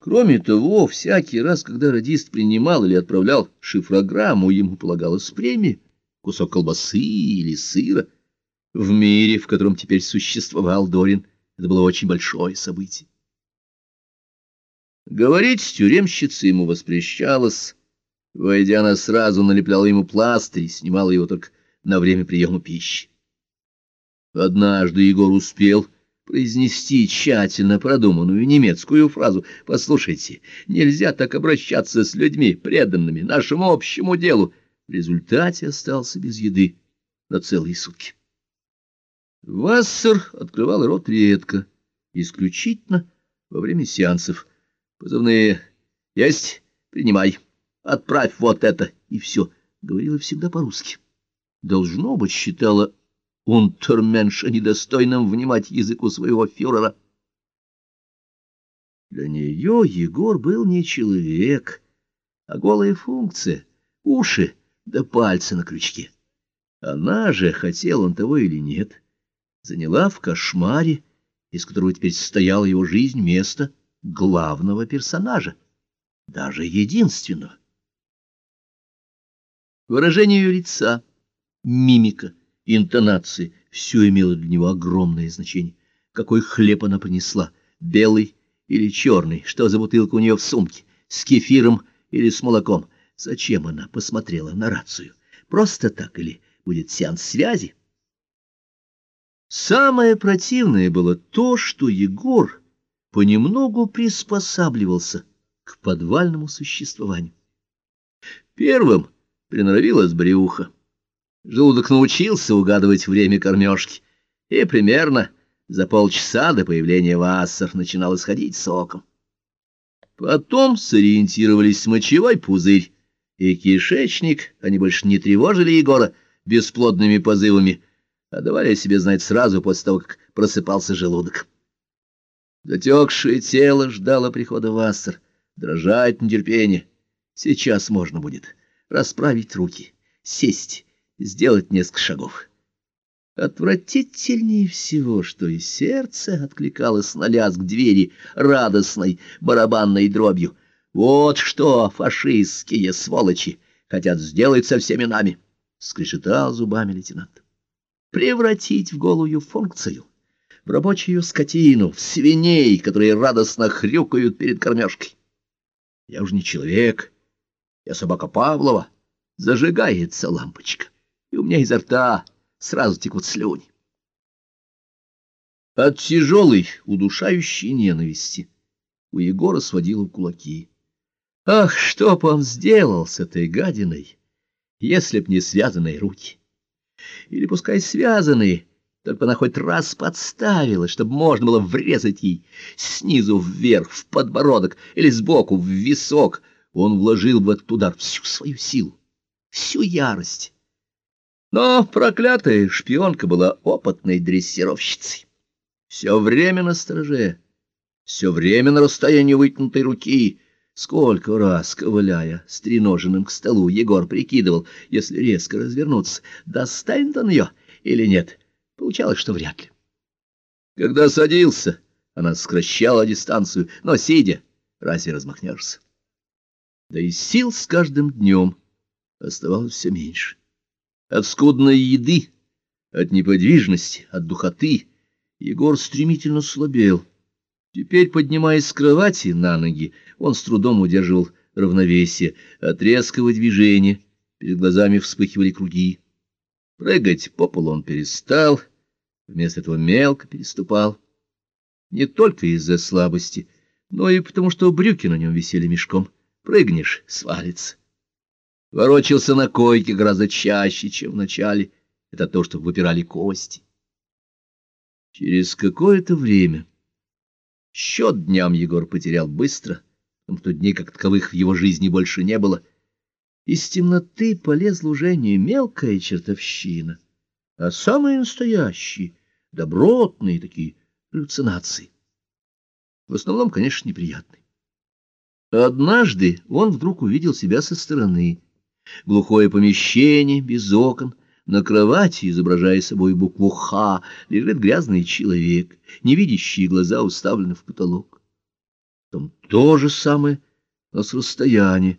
Кроме того, всякий раз, когда радист принимал или отправлял шифрограмму, ему полагалась премия, кусок колбасы или сыра. В мире, в котором теперь существовал Дорин, это было очень большое событие. Говорить с тюремщицей ему воспрещалось. Войдя, она сразу налепляла ему пластырь и снимала его только на время приема пищи. Однажды Егор успел произнести тщательно продуманную немецкую фразу «Послушайте, нельзя так обращаться с людьми, преданными нашему общему делу». В результате остался без еды на целые сутки. Вассер открывал рот редко, исключительно во время сеансов. Позывные «Есть, принимай, отправь вот это» и все. Говорила всегда по-русски. Должно быть, считала унтерменша недостойным внимать языку своего фюрера. Для нее Егор был не человек, а голая функция, уши да пальцы на крючке. Она же, хотел он того или нет, заняла в кошмаре, из которого теперь состояла его жизнь, место главного персонажа, даже единственного. Выражение ее лица, мимика — интонации, все имело для него огромное значение. Какой хлеб она принесла, белый или черный, что за бутылка у нее в сумке, с кефиром или с молоком, зачем она посмотрела на рацию, просто так или будет сеанс связи? Самое противное было то, что Егор понемногу приспосабливался к подвальному существованию. Первым приноровилась брюха. Желудок научился угадывать время кормежки, и примерно за полчаса до появления Вассер начинал исходить соком. Потом сориентировались мочевой пузырь и кишечник, они больше не тревожили Егора бесплодными позывами, а давали о себе знать сразу после того, как просыпался желудок. Затекшее тело ждало прихода Вассер, дрожать нетерпение. Сейчас можно будет расправить руки, сесть, сделать несколько шагов. Отвратительнее всего, что и сердце откликалось на лязг двери радостной барабанной дробью. Вот что фашистские сволочи хотят сделать со всеми нами, — скрежетал зубами лейтенант. Превратить в голую функцию, в рабочую скотину, в свиней, которые радостно хрюкают перед кормежкой. Я уже не человек, я собака Павлова, зажигается лампочка и у меня изо рта сразу текут слюни. От тяжелой, удушающей ненависти у Егора сводило кулаки. Ах, что б он сделал с этой гадиной, если б не связанные руки? Или пускай связанные, только она хоть раз подставила, чтобы можно было врезать ей снизу вверх, в подбородок или сбоку, в висок. Он вложил в этот удар всю свою силу, всю ярость но проклятая шпионка была опытной дрессировщицей. Все время на стороже, все время на расстоянии вытянутой руки. Сколько раз, ковыляя стреноженным к столу, Егор прикидывал, если резко развернуться, достанет он ее или нет. Получалось, что вряд ли. Когда садился, она сокращала дистанцию, но, сидя, разве размахнешься? Да и сил с каждым днем оставалось все меньше. От скудной еды, от неподвижности, от духоты Егор стремительно слабел. Теперь, поднимаясь с кровати на ноги, он с трудом удерживал равновесие. От резкого движения перед глазами вспыхивали круги. Прыгать по полу он перестал, вместо этого мелко переступал. Не только из-за слабости, но и потому, что брюки на нем висели мешком. Прыгнешь — свалится ворочался на койке гораздо чаще, чем в начале. Это то, что выпирали кости. Через какое-то время счет дням Егор потерял быстро, потому что дней как таковых в его жизни больше не было. Из темноты полезла уже не мелкая чертовщина, а самые настоящие, добротные такие галлюцинации. В основном, конечно, неприятные. Однажды он вдруг увидел себя со стороны — Глухое помещение, без окон, на кровати, изображая собой букву «Х», лежит грязный человек, невидящие глаза уставлены в потолок. Там то же самое, но с расстояния.